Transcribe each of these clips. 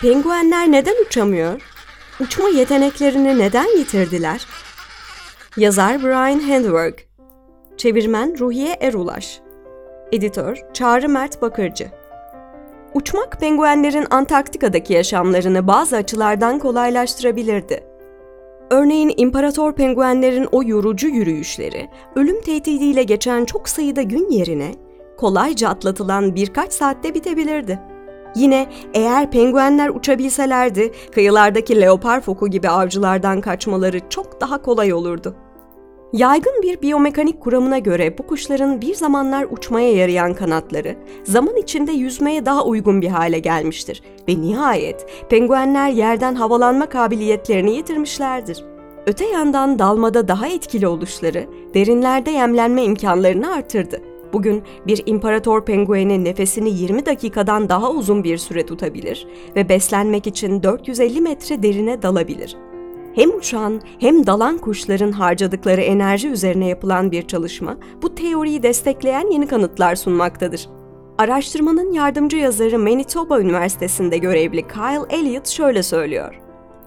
Penguenler neden uçamıyor? Uçma yeteneklerini neden yitirdiler? Yazar Brian Handwerk Çevirmen Ruhiye Erulaş Editör Çağrı Mert Bakırcı Uçmak penguenlerin Antarktika'daki yaşamlarını bazı açılardan kolaylaştırabilirdi. Örneğin imparator penguenlerin o yorucu yürüyüşleri, ölüm tehdidiyle geçen çok sayıda gün yerine kolayca atlatılan birkaç saatte bitebilirdi. Yine eğer penguenler uçabilselerdi, kıyılardaki leopar foku gibi avcılardan kaçmaları çok daha kolay olurdu. Yaygın bir biyomekanik kuramına göre bu kuşların bir zamanlar uçmaya yarayan kanatları zaman içinde yüzmeye daha uygun bir hale gelmiştir ve nihayet penguenler yerden havalanma kabiliyetlerini yitirmişlerdir. Öte yandan dalmada daha etkili oluşları derinlerde yemlenme imkanlarını artırdı. Bugün bir imparator pengueni nefesini 20 dakikadan daha uzun bir süre tutabilir ve beslenmek için 450 metre derine dalabilir. Hem uçan hem dalan kuşların harcadıkları enerji üzerine yapılan bir çalışma bu teoriyi destekleyen yeni kanıtlar sunmaktadır. Araştırmanın yardımcı yazarı Manitoba Üniversitesi'nde görevli Kyle Elliott şöyle söylüyor.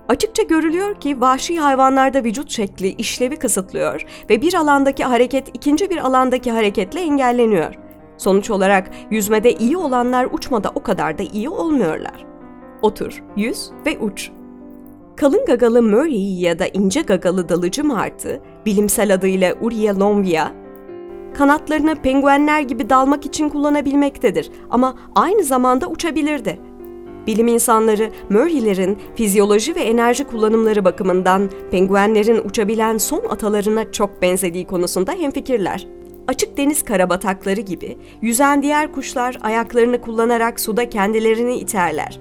Açıkça görülüyor ki vahşi hayvanlarda vücut şekli işlevi kısıtlıyor ve bir alandaki hareket ikinci bir alandaki hareketle engelleniyor. Sonuç olarak yüzmede iyi olanlar uçmada o kadar da iyi olmuyorlar. Otur, yüz ve uç. Kalın gagalı Murray ya da ince gagalı dalıcı martı, bilimsel adıyla Uria lonvia, kanatlarını penguenler gibi dalmak için kullanabilmektedir ama aynı zamanda uçabilirdi. Bilim insanları Murray'lerin fizyoloji ve enerji kullanımları bakımından penguenlerin uçabilen son atalarına çok benzediği konusunda hemfikirler. Açık deniz karabatakları gibi yüzen diğer kuşlar ayaklarını kullanarak suda kendilerini iterler.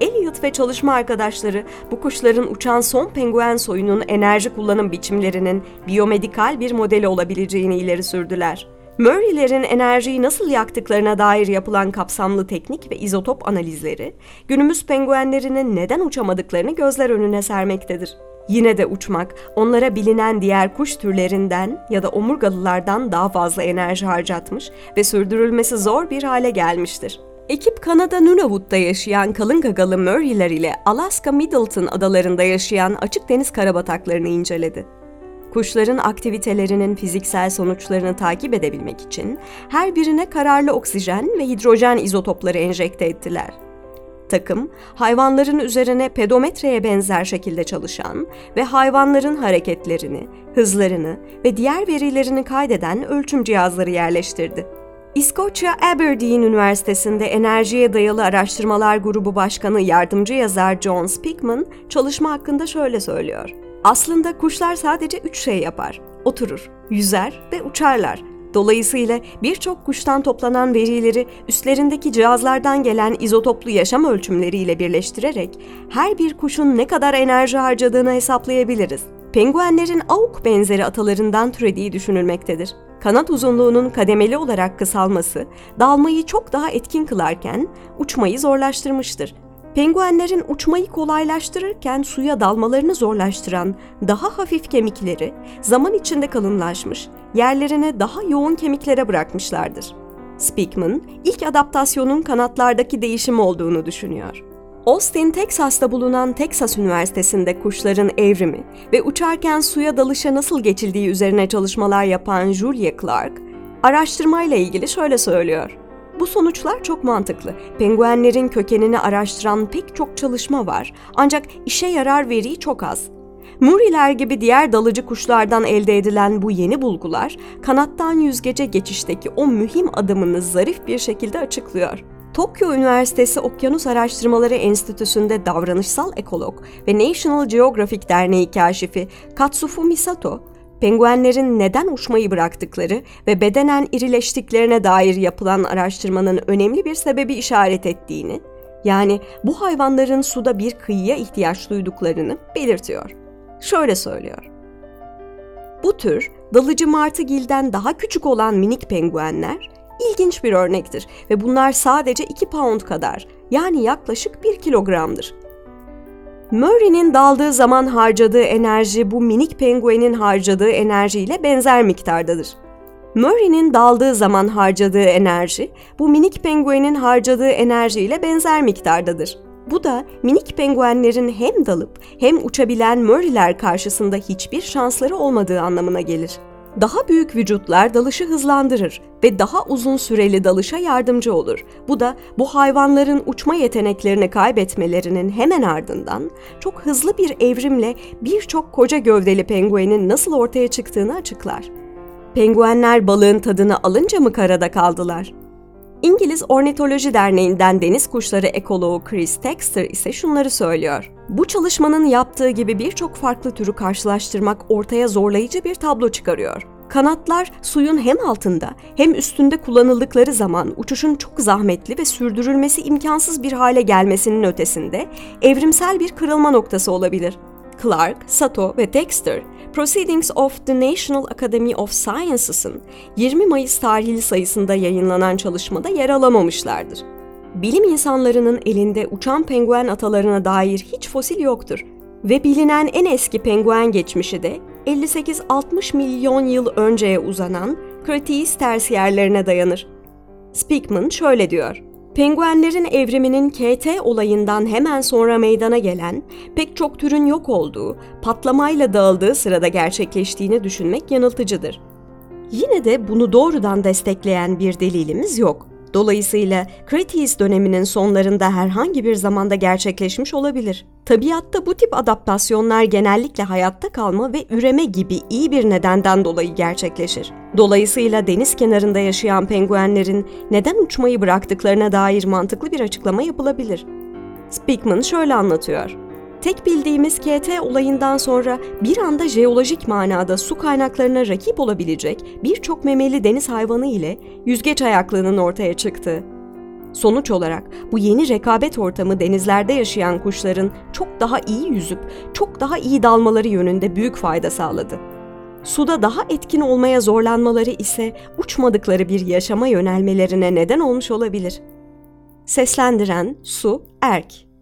Elliot ve çalışma arkadaşları bu kuşların uçan son penguen soyunun enerji kullanım biçimlerinin biyomedikal bir modeli olabileceğini ileri sürdüler. Murray'lerin enerjiyi nasıl yaktıklarına dair yapılan kapsamlı teknik ve izotop analizleri, günümüz penguenlerinin neden uçamadıklarını gözler önüne sermektedir. Yine de uçmak, onlara bilinen diğer kuş türlerinden ya da omurgalılardan daha fazla enerji harcatmış ve sürdürülmesi zor bir hale gelmiştir. Ekip Kanada Nunavut'ta yaşayan kalın gagalı Murray'ler ile Alaska Middleton adalarında yaşayan açık deniz karabataklarını inceledi. Kuşların aktivitelerinin fiziksel sonuçlarını takip edebilmek için her birine kararlı oksijen ve hidrojen izotopları enjekte ettiler. Takım, hayvanların üzerine pedometreye benzer şekilde çalışan ve hayvanların hareketlerini, hızlarını ve diğer verilerini kaydeden ölçüm cihazları yerleştirdi. İskoçya Aberdeen Üniversitesi'nde Enerjiye Dayalı Araştırmalar Grubu Başkanı Yardımcı Yazar John Spickman çalışma hakkında şöyle söylüyor. Aslında kuşlar sadece üç şey yapar. Oturur, yüzer ve uçarlar. Dolayısıyla birçok kuştan toplanan verileri üstlerindeki cihazlardan gelen izotoplu yaşam ölçümleriyle birleştirerek her bir kuşun ne kadar enerji harcadığını hesaplayabiliriz. Penguenlerin avuk benzeri atalarından türediği düşünülmektedir kanat uzunluğunun kademeli olarak kısalması dalmayı çok daha etkin kılarken uçmayı zorlaştırmıştır. Penguenlerin uçmayı kolaylaştırırken suya dalmalarını zorlaştıran daha hafif kemikleri zaman içinde kalınlaşmış, yerlerine daha yoğun kemiklere bırakmışlardır. Speakman, ilk adaptasyonun kanatlardaki değişim olduğunu düşünüyor. Austin, Texas'ta bulunan Texas Üniversitesi'nde kuşların evrimi ve uçarken suya dalışa nasıl geçildiği üzerine çalışmalar yapan Julia Clark, araştırmayla ilgili şöyle söylüyor. Bu sonuçlar çok mantıklı. Penguenlerin kökenini araştıran pek çok çalışma var. Ancak işe yarar veri çok az. Muriler gibi diğer dalıcı kuşlardan elde edilen bu yeni bulgular, kanattan yüzgece geçişteki o mühim adımını zarif bir şekilde açıklıyor. Tokyo Üniversitesi Okyanus Araştırmaları Enstitüsü'nde davranışsal ekolog ve National Geographic Derneği kaşifi Katsufumi Sato, penguenlerin neden uçmayı bıraktıkları ve bedenen irileştiklerine dair yapılan araştırmanın önemli bir sebebi işaret ettiğini, yani bu hayvanların suda bir kıyıya ihtiyaç duyduklarını belirtiyor. Şöyle söylüyor. Bu tür dalıcı martıgilden daha küçük olan minik penguenler ilginç bir örnektir ve bunlar sadece 2 pound kadar yani yaklaşık 1 kilogramdır. Murray'nin daldığı zaman harcadığı enerji bu minik penguenin harcadığı enerjiyle benzer miktardadır. Murray'nin daldığı zaman harcadığı enerji bu minik penguenin harcadığı enerjiyle benzer miktardadır. Bu da minik penguenlerin hem dalıp hem uçabilen Murray'ler karşısında hiçbir şansları olmadığı anlamına gelir. Daha büyük vücutlar dalışı hızlandırır ve daha uzun süreli dalışa yardımcı olur. Bu da bu hayvanların uçma yeteneklerini kaybetmelerinin hemen ardından çok hızlı bir evrimle birçok koca gövdeli penguenin nasıl ortaya çıktığını açıklar. Penguenler balığın tadını alınca mı karada kaldılar? İngiliz Ornitoloji Derneği'nden deniz kuşları ekoloğu Chris Texter ise şunları söylüyor. Bu çalışmanın yaptığı gibi birçok farklı türü karşılaştırmak ortaya zorlayıcı bir tablo çıkarıyor. Kanatlar suyun hem altında hem üstünde kullanıldıkları zaman uçuşun çok zahmetli ve sürdürülmesi imkansız bir hale gelmesinin ötesinde evrimsel bir kırılma noktası olabilir. Clark, Sato ve Dexter, Proceedings of the National Academy of Sciences'ın 20 Mayıs tarihli sayısında yayınlanan çalışmada yer alamamışlardır. Bilim insanlarının elinde uçan penguen atalarına dair hiç fosil yoktur ve bilinen en eski penguen geçmişi de 58-60 milyon yıl önceye uzanan Cretaceous tersiyerlerine dayanır. Speakman şöyle diyor. Penguenlerin evriminin KT olayından hemen sonra meydana gelen, pek çok türün yok olduğu, patlamayla dağıldığı sırada gerçekleştiğini düşünmek yanıltıcıdır. Yine de bunu doğrudan destekleyen bir delilimiz yok. Dolayısıyla Cretaceous döneminin sonlarında herhangi bir zamanda gerçekleşmiş olabilir. Tabiatta bu tip adaptasyonlar genellikle hayatta kalma ve üreme gibi iyi bir nedenden dolayı gerçekleşir. Dolayısıyla deniz kenarında yaşayan penguenlerin neden uçmayı bıraktıklarına dair mantıklı bir açıklama yapılabilir. Speakman şöyle anlatıyor. Tek bildiğimiz KT olayından sonra bir anda jeolojik manada su kaynaklarına rakip olabilecek birçok memeli deniz hayvanı ile yüzgeç ayaklığının ortaya çıktığı. Sonuç olarak bu yeni rekabet ortamı denizlerde yaşayan kuşların çok daha iyi yüzüp çok daha iyi dalmaları yönünde büyük fayda sağladı. Suda daha etkin olmaya zorlanmaları ise uçmadıkları bir yaşama yönelmelerine neden olmuş olabilir. Seslendiren Su Erk